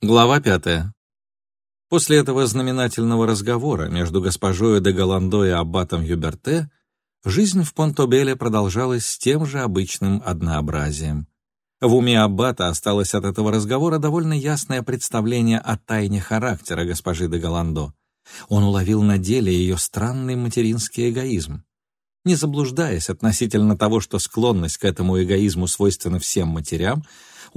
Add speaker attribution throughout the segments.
Speaker 1: Глава пятая. После этого знаменательного разговора между госпожой де Голландо и аббатом Юберте жизнь в Понтобеле продолжалась с тем же обычным однообразием. В уме аббата осталось от этого разговора довольно ясное представление о тайне характера госпожи де Голландо. Он уловил на деле ее странный материнский эгоизм. Не заблуждаясь относительно того, что склонность к этому эгоизму свойственна всем матерям,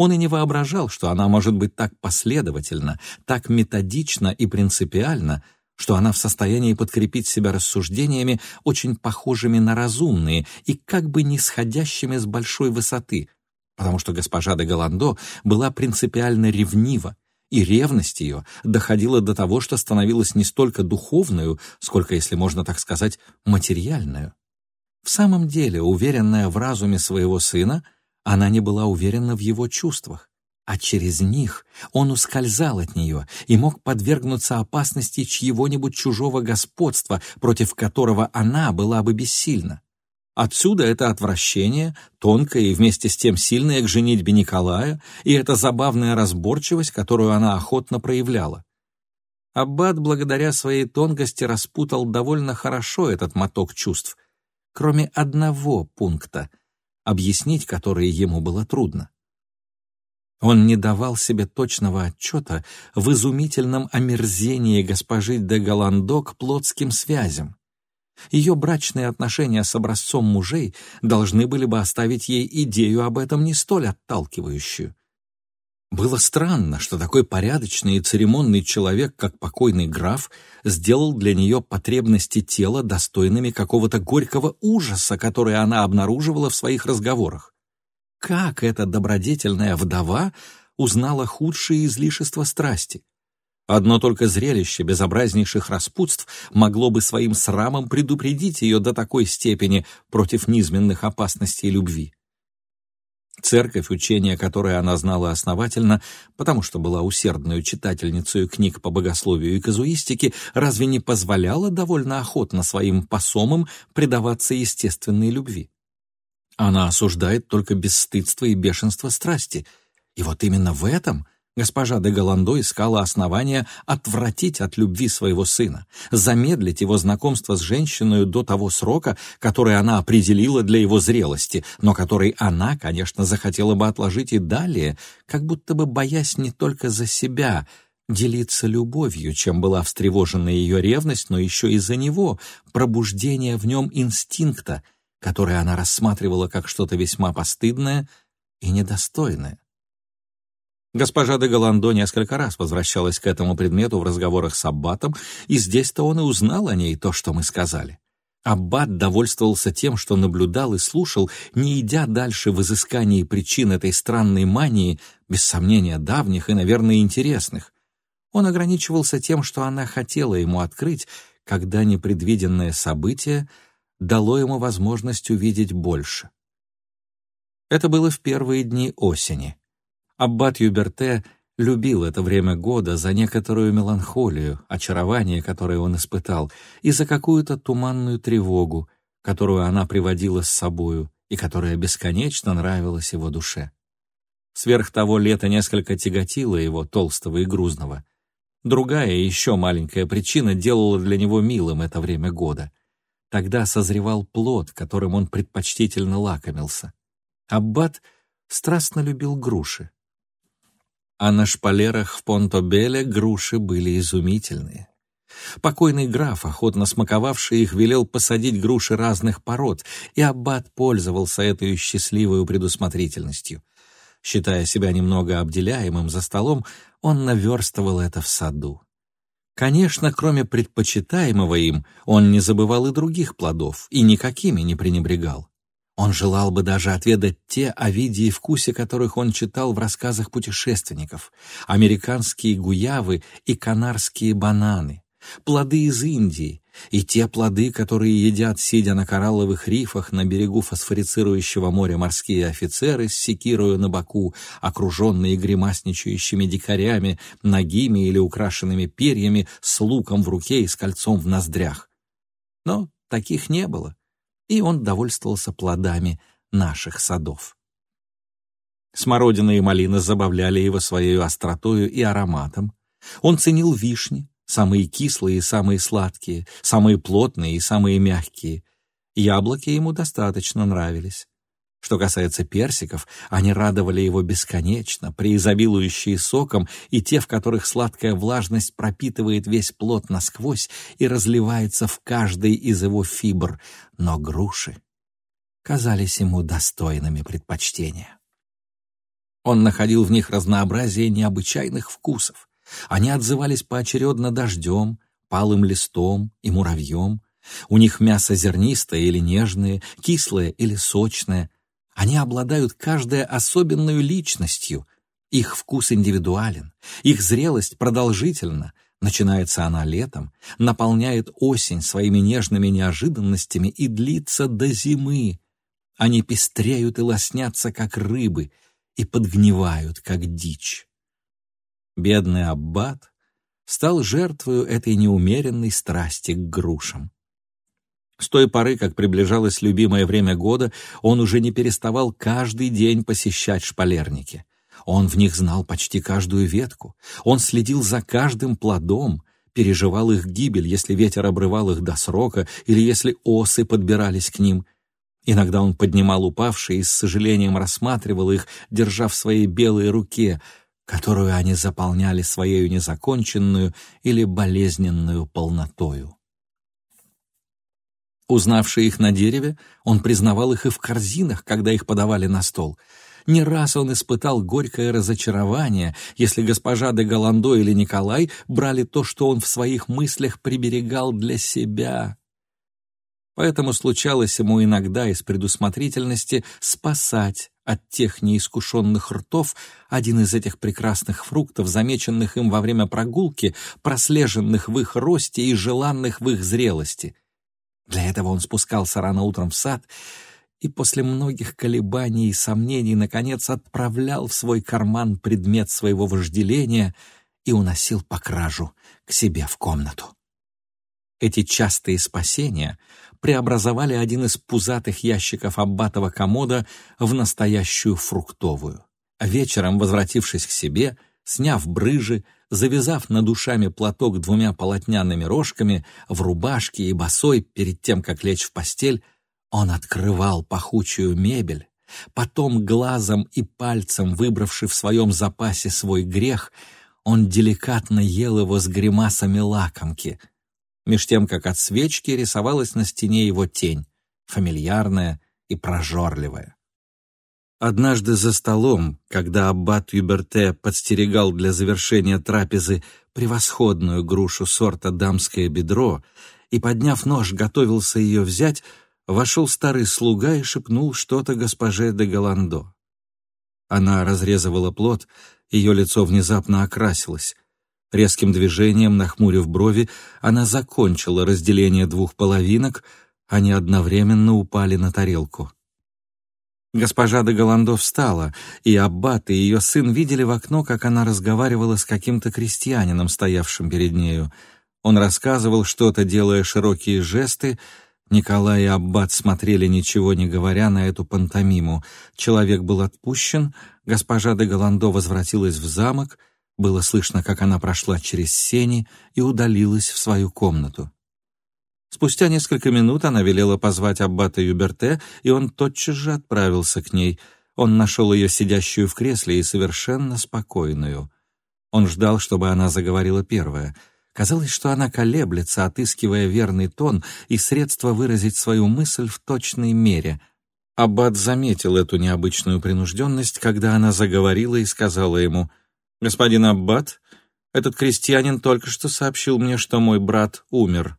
Speaker 1: он и не воображал, что она может быть так последовательна, так методична и принципиальна, что она в состоянии подкрепить себя рассуждениями, очень похожими на разумные и как бы нисходящими с большой высоты, потому что госпожа де Голландо была принципиально ревнива, и ревность ее доходила до того, что становилась не столько духовную, сколько, если можно так сказать, материальную. В самом деле, уверенная в разуме своего сына, она не была уверена в его чувствах, а через них он ускользал от нее и мог подвергнуться опасности чьего-нибудь чужого господства, против которого она была бы бессильна. Отсюда это отвращение, тонкое и вместе с тем сильное к женитьбе Николая, и эта забавная разборчивость, которую она охотно проявляла. Аббат, благодаря своей тонкости, распутал довольно хорошо этот моток чувств, кроме одного пункта — объяснить которые ему было трудно. Он не давал себе точного отчета в изумительном омерзении госпожи де Голландо к плотским связям. Ее брачные отношения с образцом мужей должны были бы оставить ей идею об этом не столь отталкивающую. Было странно, что такой порядочный и церемонный человек, как покойный граф, сделал для нее потребности тела достойными какого-то горького ужаса, который она обнаруживала в своих разговорах. Как эта добродетельная вдова узнала худшие излишества страсти? Одно только зрелище безобразнейших распутств могло бы своим срамом предупредить ее до такой степени против низменных опасностей любви. Церковь, учение которое она знала основательно, потому что была усердной читательницей книг по богословию и казуистике, разве не позволяла довольно охотно своим посомам предаваться естественной любви? Она осуждает только бесстыдство и бешенство страсти. И вот именно в этом Госпожа де Голландо искала основания отвратить от любви своего сына, замедлить его знакомство с женщиной до того срока, который она определила для его зрелости, но который она, конечно, захотела бы отложить и далее, как будто бы боясь не только за себя, делиться любовью, чем была встревожена ее ревность, но еще и за него, пробуждение в нем инстинкта, который она рассматривала как что-то весьма постыдное и недостойное. Госпожа де Голландо несколько раз возвращалась к этому предмету в разговорах с Аббатом, и здесь-то он и узнал о ней то, что мы сказали. Аббат довольствовался тем, что наблюдал и слушал, не идя дальше в изыскании причин этой странной мании, без сомнения давних и, наверное, интересных. Он ограничивался тем, что она хотела ему открыть, когда непредвиденное событие дало ему возможность увидеть больше. Это было в первые дни осени. Аббат Юберте любил это время года за некоторую меланхолию, очарование, которое он испытал, и за какую-то туманную тревогу, которую она приводила с собою и которая бесконечно нравилась его душе. Сверх того, лето несколько тяготило его, толстого и грузного. Другая, еще маленькая причина делала для него милым это время года. Тогда созревал плод, которым он предпочтительно лакомился. Аббат страстно любил груши а на шпалерах в Понтобеле груши были изумительные. Покойный граф, охотно смаковавший их, велел посадить груши разных пород, и аббат пользовался этой счастливой предусмотрительностью. Считая себя немного обделяемым за столом, он наверстывал это в саду. Конечно, кроме предпочитаемого им, он не забывал и других плодов, и никакими не пренебрегал. Он желал бы даже отведать те о виде и вкусе, которых он читал в рассказах путешественников, американские гуявы и канарские бананы, плоды из Индии и те плоды, которые едят, сидя на коралловых рифах на берегу фосфорицирующего моря морские офицеры с секирою на боку, окруженные гримасничающими дикарями, ногими или украшенными перьями, с луком в руке и с кольцом в ноздрях. Но таких не было и он довольствовался плодами наших садов. Смородина и малина забавляли его своей остротою и ароматом. Он ценил вишни, самые кислые и самые сладкие, самые плотные и самые мягкие. Яблоки ему достаточно нравились. Что касается персиков, они радовали его бесконечно, преизобилующие соком, и те, в которых сладкая влажность пропитывает весь плод насквозь и разливается в каждый из его фибр, но груши казались ему достойными предпочтения. Он находил в них разнообразие необычайных вкусов. Они отзывались поочередно дождем, палым листом и муравьем. У них мясо зернистое или нежное, кислое или сочное. Они обладают каждой особенной личностью. Их вкус индивидуален, их зрелость продолжительна, Начинается она летом, наполняет осень своими нежными неожиданностями и длится до зимы. Они пестреют и лоснятся, как рыбы, и подгнивают, как дичь. Бедный аббат стал жертвою этой неумеренной страсти к грушам. С той поры, как приближалось любимое время года, он уже не переставал каждый день посещать шпалерники. Он в них знал почти каждую ветку, он следил за каждым плодом, переживал их гибель, если ветер обрывал их до срока или если осы подбирались к ним — Иногда он поднимал упавшие и с сожалением рассматривал их, держа в своей белой руке, которую они заполняли своей незаконченную или болезненную полнотою. Узнавший их на дереве, он признавал их и в корзинах, когда их подавали на стол. Не раз он испытал горькое разочарование, если госпожа де Голландо или Николай брали то, что он в своих мыслях приберегал для себя поэтому случалось ему иногда из предусмотрительности спасать от тех неискушенных ртов один из этих прекрасных фруктов, замеченных им во время прогулки, прослеженных в их росте и желанных в их зрелости. Для этого он спускался рано утром в сад и после многих колебаний и сомнений, наконец, отправлял в свой карман предмет своего вожделения и уносил по кражу к себе в комнату. Эти частые спасения преобразовали один из пузатых ящиков аббатова комода в настоящую фруктовую. Вечером, возвратившись к себе, сняв брыжи, завязав над ушами платок двумя полотняными рожками, в рубашке и босой перед тем, как лечь в постель, он открывал пахучую мебель, потом глазом и пальцем, выбравший в своем запасе свой грех, он деликатно ел его с гримасами лакомки — меж тем, как от свечки рисовалась на стене его тень, фамильярная и прожорливая. Однажды за столом, когда аббат Юберте подстерегал для завершения трапезы превосходную грушу сорта дамское бедро и, подняв нож, готовился ее взять, вошел старый слуга и шепнул что-то госпоже де Голландо. Она разрезывала плод, ее лицо внезапно окрасилось. Резким движением, нахмурив брови, она закончила разделение двух половинок, они одновременно упали на тарелку. Госпожа де Голландо встала, и Аббат и ее сын видели в окно, как она разговаривала с каким-то крестьянином, стоявшим перед нею. Он рассказывал что-то, делая широкие жесты. Николай и Аббат смотрели, ничего не говоря, на эту пантомиму. Человек был отпущен, госпожа де Голландо возвратилась в замок — было слышно, как она прошла через сени и удалилась в свою комнату. Спустя несколько минут она велела позвать аббата Юберте, и он тотчас же отправился к ней. Он нашел ее сидящую в кресле и совершенно спокойную. Он ждал, чтобы она заговорила первая. Казалось, что она колеблется, отыскивая верный тон и средства выразить свою мысль в точной мере. Аббат заметил эту необычную принужденность, когда она заговорила и сказала ему — «Господин Аббат, этот крестьянин только что сообщил мне, что мой брат умер».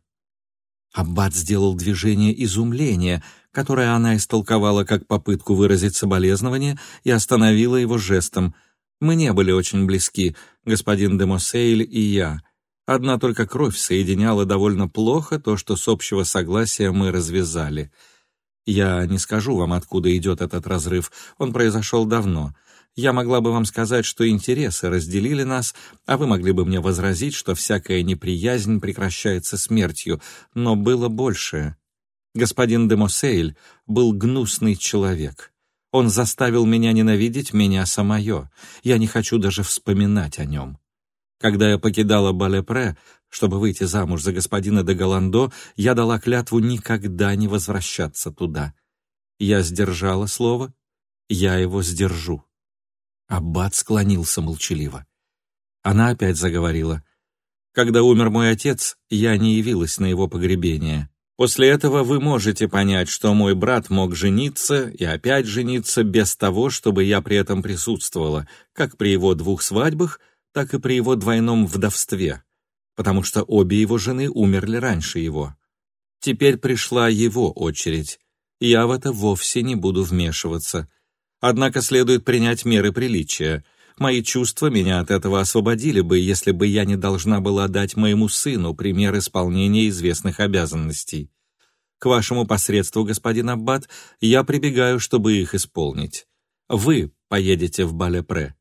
Speaker 1: Аббат сделал движение изумления, которое она истолковала как попытку выразить соболезнование, и остановила его жестом. «Мы не были очень близки, господин де Моссейль и я. Одна только кровь соединяла довольно плохо то, что с общего согласия мы развязали. Я не скажу вам, откуда идет этот разрыв, он произошел давно». Я могла бы вам сказать, что интересы разделили нас, а вы могли бы мне возразить, что всякая неприязнь прекращается смертью, но было большее. Господин де Моссейль был гнусный человек. Он заставил меня ненавидеть меня самое. Я не хочу даже вспоминать о нем. Когда я покидала Балепре, чтобы выйти замуж за господина де Голландо, я дала клятву никогда не возвращаться туда. Я сдержала слово, я его сдержу. Аббат склонился молчаливо. Она опять заговорила. «Когда умер мой отец, я не явилась на его погребение. После этого вы можете понять, что мой брат мог жениться и опять жениться без того, чтобы я при этом присутствовала, как при его двух свадьбах, так и при его двойном вдовстве, потому что обе его жены умерли раньше его. Теперь пришла его очередь. Я в это вовсе не буду вмешиваться. Однако следует принять меры приличия. Мои чувства меня от этого освободили бы, если бы я не должна была дать моему сыну пример исполнения известных обязанностей. К вашему посредству, господин Аббат, я прибегаю, чтобы их исполнить. Вы поедете в Балепре.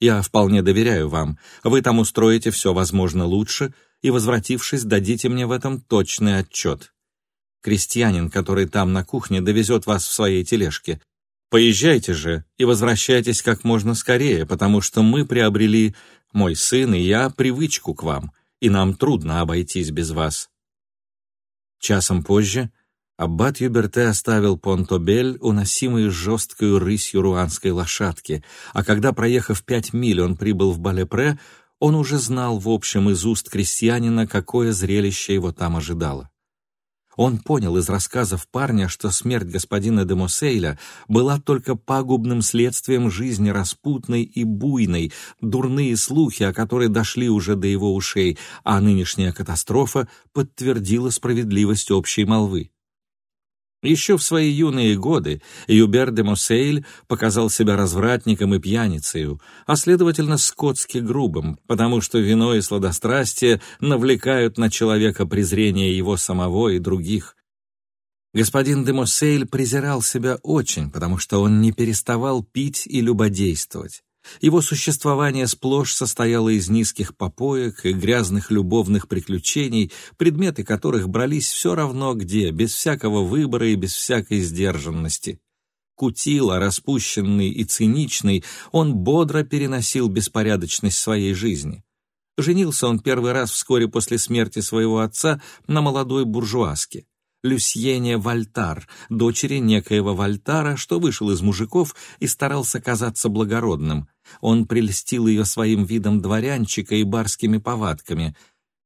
Speaker 1: Я вполне доверяю вам. Вы там устроите все возможно лучше и, возвратившись, дадите мне в этом точный отчет. Крестьянин, который там на кухне, довезет вас в своей тележке. Поезжайте же и возвращайтесь как можно скорее, потому что мы приобрели, мой сын и я, привычку к вам, и нам трудно обойтись без вас». Часом позже аббат Юберте оставил Понтобель, уносимый жесткой рысью руанской лошадки, а когда, проехав пять миль, он прибыл в Балепре, он уже знал в общем из уст крестьянина, какое зрелище его там ожидало. Он понял из рассказов парня, что смерть господина де Мосейля была только пагубным следствием жизни распутной и буйной, дурные слухи, о которой дошли уже до его ушей, а нынешняя катастрофа подтвердила справедливость общей молвы. Еще в свои юные годы Юбер де Мосейль показал себя развратником и пьяницею, а следовательно скотски грубым, потому что вино и сладострастие навлекают на человека презрение его самого и других. Господин де Мосейль презирал себя очень, потому что он не переставал пить и любодействовать. Его существование сплошь состояло из низких попоек и грязных любовных приключений, предметы которых брались все равно где, без всякого выбора и без всякой сдержанности. Кутила, распущенный и циничный, он бодро переносил беспорядочность своей жизни. Женился он первый раз вскоре после смерти своего отца на молодой буржуазке. Люсьене Вальтар, дочери некоего Вальтара, что вышел из мужиков и старался казаться благородным. Он прельстил ее своим видом дворянчика и барскими повадками.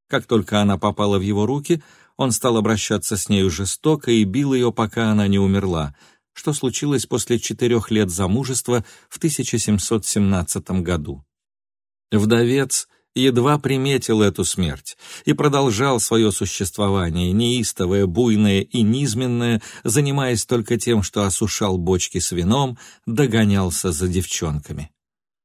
Speaker 1: Как только она попала в его руки, он стал обращаться с нею жестоко и бил ее, пока она не умерла, что случилось после четырех лет замужества в 1717 году. Вдовец едва приметил эту смерть и продолжал свое существование, неистовое, буйное и низменное, занимаясь только тем, что осушал бочки с вином, догонялся за девчонками.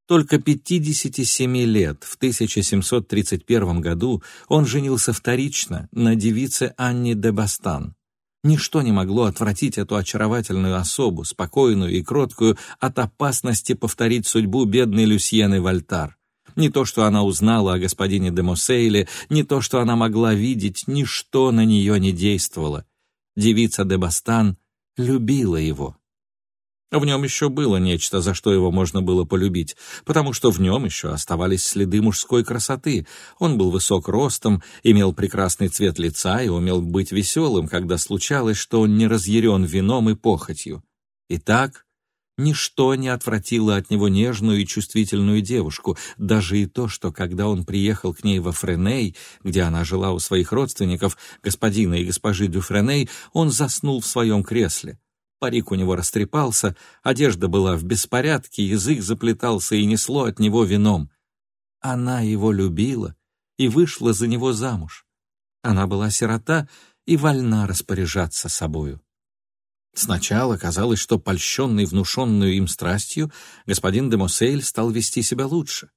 Speaker 1: Только 57 лет, в 1731 году, он женился вторично на девице Анне де Бастан. Ничто не могло отвратить эту очаровательную особу, спокойную и кроткую, от опасности повторить судьбу бедной Люсьены Вольтар. Не то, что она узнала о господине де Моссейле, не то, что она могла видеть, ничто на нее не действовало. Девица де Бастан любила его. В нем еще было нечто, за что его можно было полюбить, потому что в нем еще оставались следы мужской красоты. Он был высок ростом, имел прекрасный цвет лица и умел быть веселым, когда случалось, что он не разъярен вином и похотью. Итак, Ничто не отвратило от него нежную и чувствительную девушку, даже и то, что когда он приехал к ней во Френей, где она жила у своих родственников, господина и госпожи Дюфреней, он заснул в своем кресле. Парик у него растрепался, одежда была в беспорядке, язык заплетался и несло от него вином. Она его любила и вышла за него замуж. Она была сирота и вольна распоряжаться собою. Сначала казалось, что, польщенный внушенную им страстью, господин де Моссель стал вести себя лучше.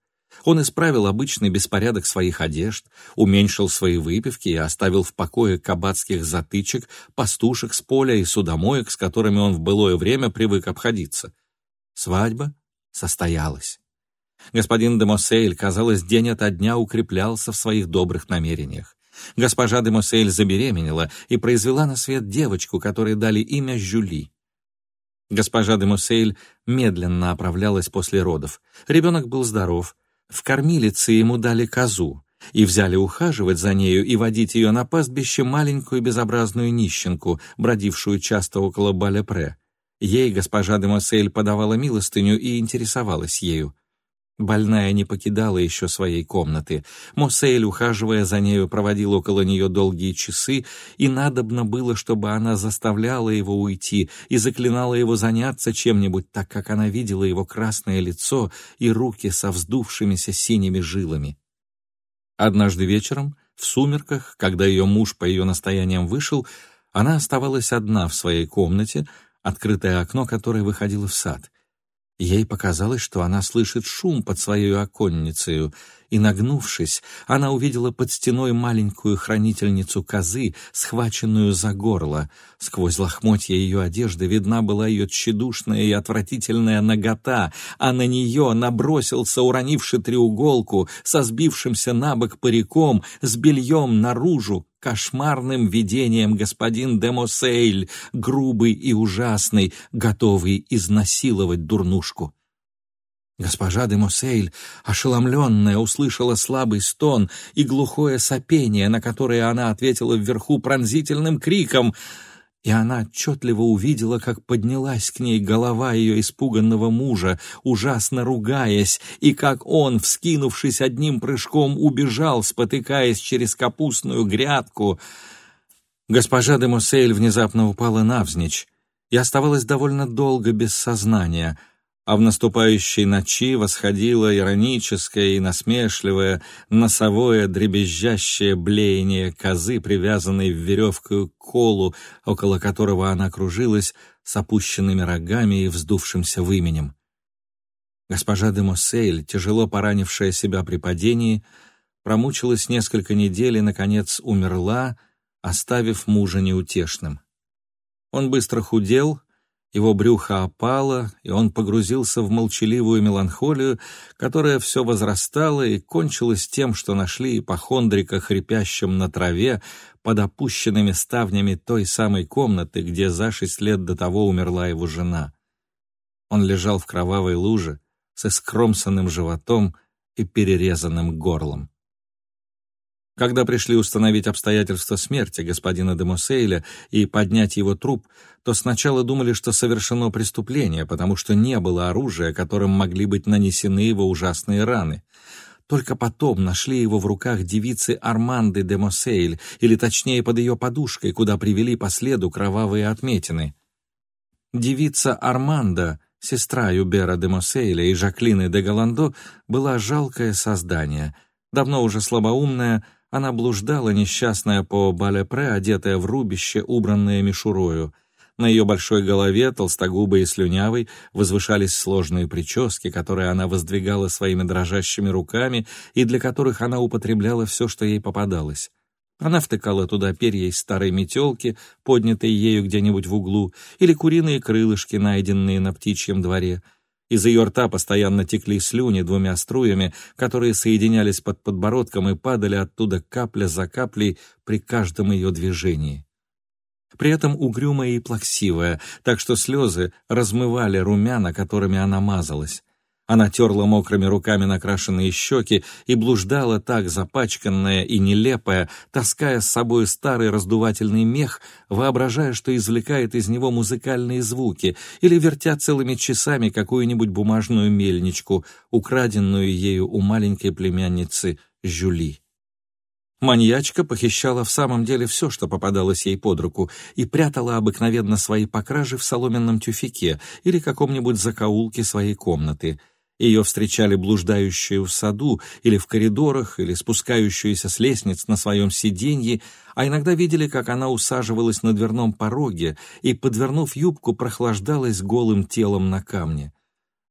Speaker 1: Он исправил обычный беспорядок своих одежд, уменьшил свои выпивки и оставил в покое кабацких затычек, пастушек с поля и судомоек, с которыми он в былое время привык обходиться. Свадьба состоялась. Господин де Моссель, казалось, день ото дня укреплялся в своих добрых намерениях. Госпожа де Моссель забеременела и произвела на свет девочку, которой дали имя Жюли. Госпожа де Муссель медленно оправлялась после родов. Ребенок был здоров. В кормилице ему дали козу и взяли ухаживать за нею и водить ее на пастбище маленькую безобразную нищенку, бродившую часто около Балепре. Ей госпожа де Муссель подавала милостыню и интересовалась ею. Больная не покидала еще своей комнаты. Моссель, ухаживая за нею, проводил около нее долгие часы, и надобно было, чтобы она заставляла его уйти и заклинала его заняться чем-нибудь, так как она видела его красное лицо и руки со вздувшимися синими жилами. Однажды вечером, в сумерках, когда ее муж по ее настояниям вышел, она оставалась одна в своей комнате, открытое окно которой выходило в сад — Ей показалось, что она слышит шум под своей оконницей, и, нагнувшись, она увидела под стеной маленькую хранительницу козы, схваченную за горло. Сквозь лохмотья ее одежды видна была ее тщедушная и отвратительная нагота, а на нее набросился, уронивший треуголку, со сбившимся на бок париком, с бельем наружу, кошмарным видением господин Демосейль, грубый и ужасный, готовый изнасиловать дурнушку. Госпожа де Мосейль, ошеломленная, услышала слабый стон и глухое сопение, на которое она ответила вверху пронзительным криком, и она отчетливо увидела, как поднялась к ней голова ее испуганного мужа, ужасно ругаясь, и как он, вскинувшись одним прыжком, убежал, спотыкаясь через капустную грядку. Госпожа де Мосейль внезапно упала навзничь и оставалась довольно долго без сознания — а в наступающей ночи восходило ироническое и насмешливое носовое дребезжащее блеяние козы, привязанной в веревку к колу, около которого она кружилась с опущенными рогами и вздувшимся выменем. Госпожа де Моссель, тяжело поранившая себя при падении, промучилась несколько недель и, наконец, умерла, оставив мужа неутешным. Он быстро худел, его брюхо опало, и он погрузился в молчаливую меланхолию, которая все возрастала и кончилась тем, что нашли ипохондрика хрипящим на траве под опущенными ставнями той самой комнаты, где за шесть лет до того умерла его жена. Он лежал в кровавой луже с искромсанным животом и перерезанным горлом. Когда пришли установить обстоятельства смерти господина де Мусейля и поднять его труп, то сначала думали, что совершено преступление, потому что не было оружия, которым могли быть нанесены его ужасные раны. Только потом нашли его в руках девицы Арманды де Мосейль, или точнее под ее подушкой, куда привели по следу кровавые отметины. Девица Арманда, сестра Юбера де Мосейля и Жаклины де Галандо, была жалкое создание, давно уже слабоумное, она блуждала, несчастная по балепре, одетая в рубище, убранное мишурою. На ее большой голове, толстогубой и слюнявой, возвышались сложные прически, которые она воздвигала своими дрожащими руками и для которых она употребляла все, что ей попадалось. Она втыкала туда перья из старой метелки, поднятые ею где-нибудь в углу, или куриные крылышки, найденные на птичьем дворе — из ее рта постоянно текли слюни двумя струями, которые соединялись под подбородком и падали оттуда капля за каплей при каждом ее движении. При этом угрюмая и плаксивая, так что слезы размывали румяна, которыми она мазалась. Она терла мокрыми руками накрашенные щеки и блуждала так запачканная и нелепая, таская с собой старый раздувательный мех, воображая, что извлекает из него музыкальные звуки, или вертя целыми часами какую-нибудь бумажную мельничку, украденную ею у маленькой племянницы Жюли. Маньячка похищала в самом деле все, что попадалось ей под руку, и прятала обыкновенно свои покражи в соломенном тюфике или каком-нибудь закоулке своей комнаты — ее встречали блуждающую в саду или в коридорах, или спускающуюся с лестниц на своем сиденье, а иногда видели, как она усаживалась на дверном пороге и, подвернув юбку, прохлаждалась голым телом на камне.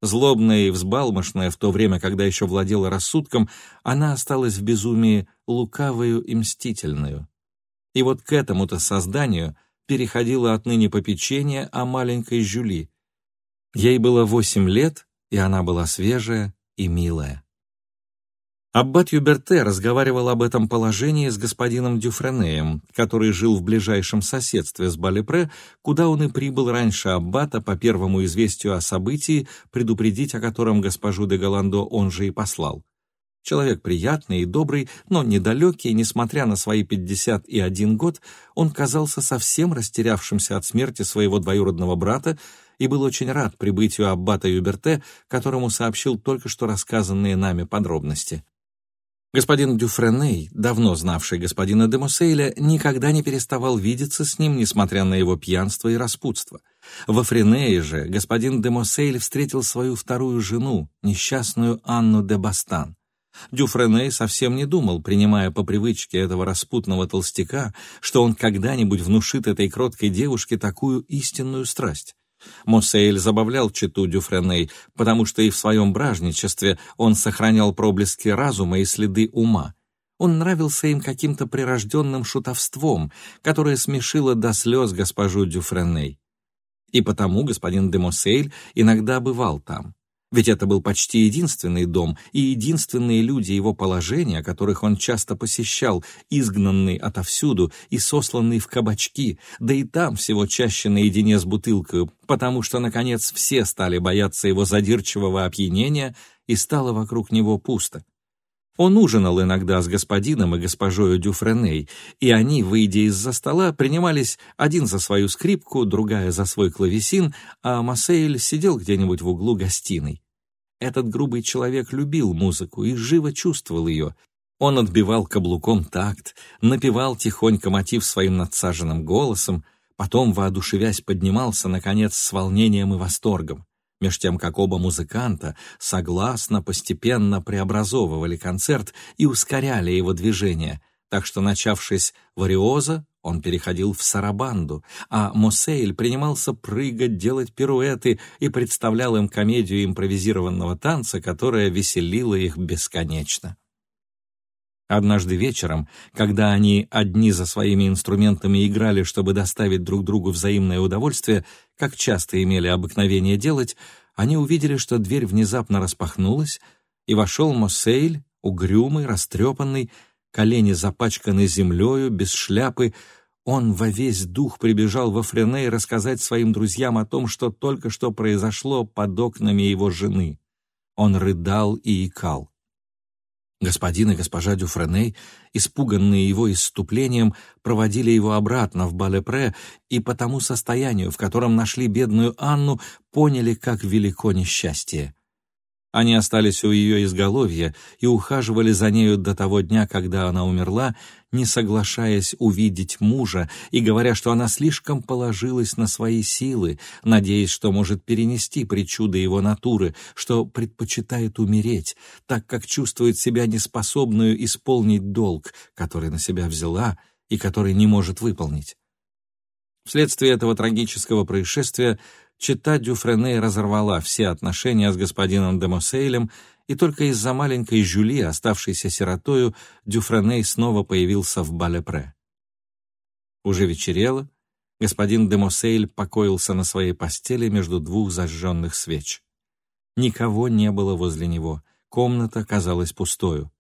Speaker 1: Злобная и взбалмошная в то время, когда еще владела рассудком, она осталась в безумии лукавою и мстительную. И вот к этому-то созданию переходило отныне попечение о маленькой Жюли. Ей было восемь лет, и она была свежая и милая. Аббат Юберте разговаривал об этом положении с господином Дюфренеем, который жил в ближайшем соседстве с Балепре, куда он и прибыл раньше Аббата по первому известию о событии, предупредить о котором госпожу де Голландо он же и послал. Человек приятный и добрый, но недалекий, несмотря на свои пятьдесят и один год, он казался совсем растерявшимся от смерти своего двоюродного брата и был очень рад прибытию аббата Юберте, которому сообщил только что рассказанные нами подробности. Господин Дюфреней, давно знавший господина де Мусейля, никогда не переставал видеться с ним, несмотря на его пьянство и распутство. Во Френее же господин де Мусейль встретил свою вторую жену, несчастную Анну де Бастан. Дюфреней совсем не думал, принимая по привычке этого распутного толстяка, что он когда-нибудь внушит этой кроткой девушке такую истинную страсть. Мосейль забавлял читу Дюфреней, потому что и в своем бражничестве он сохранял проблески разума и следы ума. Он нравился им каким-то прирожденным шутовством, которое смешило до слез госпожу Дюфреней. И потому господин де Мосейль иногда бывал там. Ведь это был почти единственный дом и единственные люди его положения, которых он часто посещал, изгнанный отовсюду и сосланный в кабачки, да и там всего чаще наедине с бутылкой, потому что, наконец, все стали бояться его задирчивого опьянения, и стало вокруг него пусто. Он ужинал иногда с господином и госпожою Дюфреней, и они, выйдя из-за стола, принимались один за свою скрипку, другая за свой клавесин, а Массейль сидел где-нибудь в углу гостиной. Этот грубый человек любил музыку и живо чувствовал ее. Он отбивал каблуком такт, напевал тихонько мотив своим надсаженным голосом, потом, воодушевясь, поднимался, наконец, с волнением и восторгом меж тем как оба музыканта согласно постепенно преобразовывали концерт и ускоряли его движение, так что, начавшись вариоза, он переходил в сарабанду, а Мосейль принимался прыгать, делать пируэты и представлял им комедию импровизированного танца, которая веселила их бесконечно. Однажды вечером, когда они одни за своими инструментами играли, чтобы доставить друг другу взаимное удовольствие, как часто имели обыкновение делать, они увидели, что дверь внезапно распахнулась, и вошел Мосейль, угрюмый, растрепанный, колени запачканы землею, без шляпы. Он во весь дух прибежал во Френей рассказать своим друзьям о том, что только что произошло под окнами его жены. Он рыдал и икал. Господин и госпожа Дюфреней, испуганные его исступлением, проводили его обратно в Балепре и по тому состоянию, в котором нашли бедную Анну, поняли, как велико несчастье. Они остались у ее изголовья и ухаживали за нею до того дня, когда она умерла, не соглашаясь увидеть мужа и говоря, что она слишком положилась на свои силы, надеясь, что может перенести причуды его натуры, что предпочитает умереть, так как чувствует себя неспособную исполнить долг, который на себя взяла и который не может выполнить. Вследствие этого трагического происшествия чита Дюфрене разорвала все отношения с господином де Мосейлем, и только из-за маленькой Жюли, оставшейся сиротою, Дюфрене снова появился в Балепре. Уже вечерело, господин де Мосейль покоился на своей постели между двух зажженных свеч. Никого не было возле него, комната казалась пустою.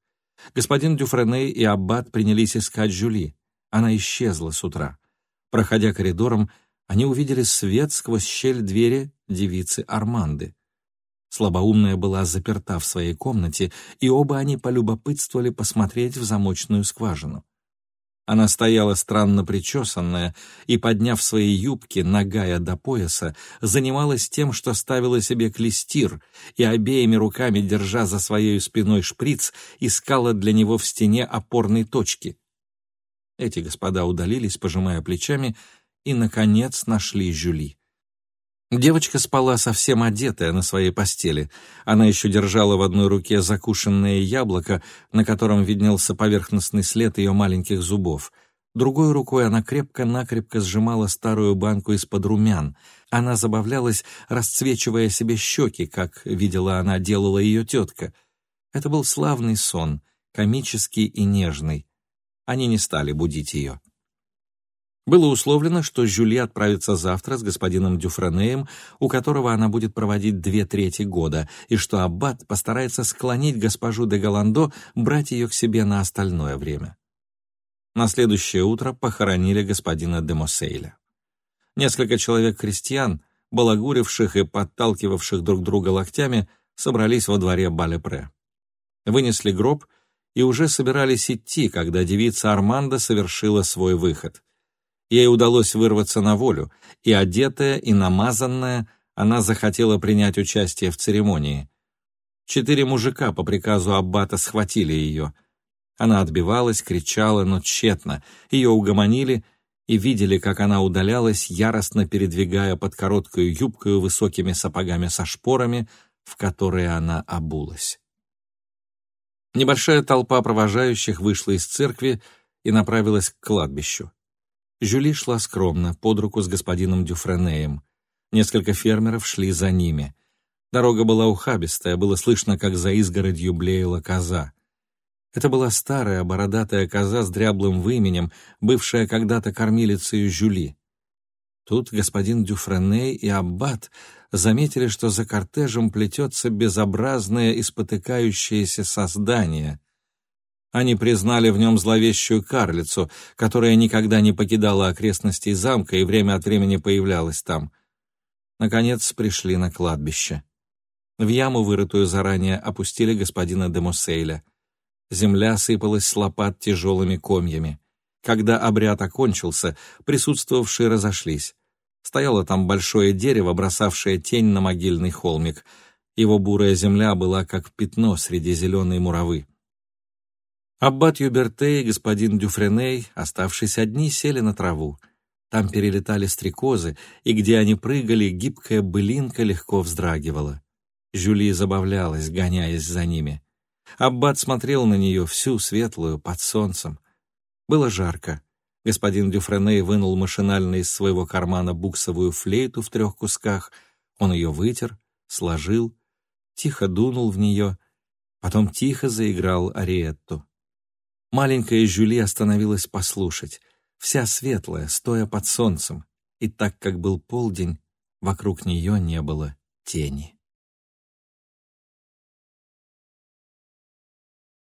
Speaker 1: Господин Дюфрене и Аббат принялись искать Жюли. Она исчезла с утра. Проходя коридором, они увидели свет сквозь щель двери девицы Арманды. Слабоумная была заперта в своей комнате, и оба они полюбопытствовали посмотреть в замочную скважину. Она стояла странно причесанная и, подняв свои юбки, нагая до пояса, занималась тем, что ставила себе клестир и, обеими руками, держа за своей спиной шприц, искала для него в стене опорной точки. Эти господа удалились, пожимая плечами, и, наконец, нашли Жюли. Девочка спала совсем одетая на своей постели. Она еще держала в одной руке закушенное яблоко, на котором виднелся поверхностный след ее маленьких зубов. Другой рукой она крепко-накрепко сжимала старую банку из-под румян. Она забавлялась, расцвечивая себе щеки, как, видела она, делала ее тетка. Это был славный сон, комический и нежный. Они не стали будить ее. Было условлено, что Жюли отправится завтра с господином Дюфренеем, у которого она будет проводить две трети года, и что Аббат постарается склонить госпожу де Голландо брать ее к себе на остальное время. На следующее утро похоронили господина де Моссейля. Несколько человек-крестьян, балагуривших и подталкивавших друг друга локтями, собрались во дворе Балепре. Вынесли гроб и уже собирались идти, когда девица Армандо совершила свой выход. Ей удалось вырваться на волю, и одетая, и намазанная, она захотела принять участие в церемонии. Четыре мужика по приказу аббата схватили ее. Она отбивалась, кричала, но тщетно. Ее угомонили и видели, как она удалялась, яростно передвигая под короткую юбкою высокими сапогами со шпорами, в которые она обулась. Небольшая толпа провожающих вышла из церкви и направилась к кладбищу. Жюли шла скромно, под руку с господином Дюфренеем. Несколько фермеров шли за ними. Дорога была ухабистая, было слышно, как за изгородью блеяла коза. Это была старая бородатая коза с дряблым выменем, бывшая когда-то кормилицей Жюли. Тут господин Дюфрене и Аббат заметили, что за кортежем плетется безобразное и спотыкающееся создание. Они признали в нем зловещую карлицу, которая никогда не покидала окрестностей замка и время от времени появлялась там. Наконец пришли на кладбище. В яму, вырытую заранее, опустили господина де Муссейля. Земля сыпалась с лопат тяжелыми комьями. Когда обряд окончился, присутствовавшие разошлись. Стояло там большое дерево, бросавшее тень на могильный холмик. Его бурая земля была как пятно среди зеленой муравы. Аббат Юберте и господин Дюфреней, оставшись одни, сели на траву. Там перелетали стрекозы, и где они прыгали, гибкая былинка легко вздрагивала. Жюли забавлялась, гоняясь за ними. Аббат смотрел на нее всю светлую, под солнцем. Было жарко. Господин Дюфреней вынул машинально из своего кармана буксовую флейту в трех кусках. Он ее вытер, сложил, тихо дунул в нее, потом тихо заиграл ариетту. Маленькая Жюли остановилась послушать, вся светлая, стоя под солнцем, и так как был полдень, вокруг нее не было тени.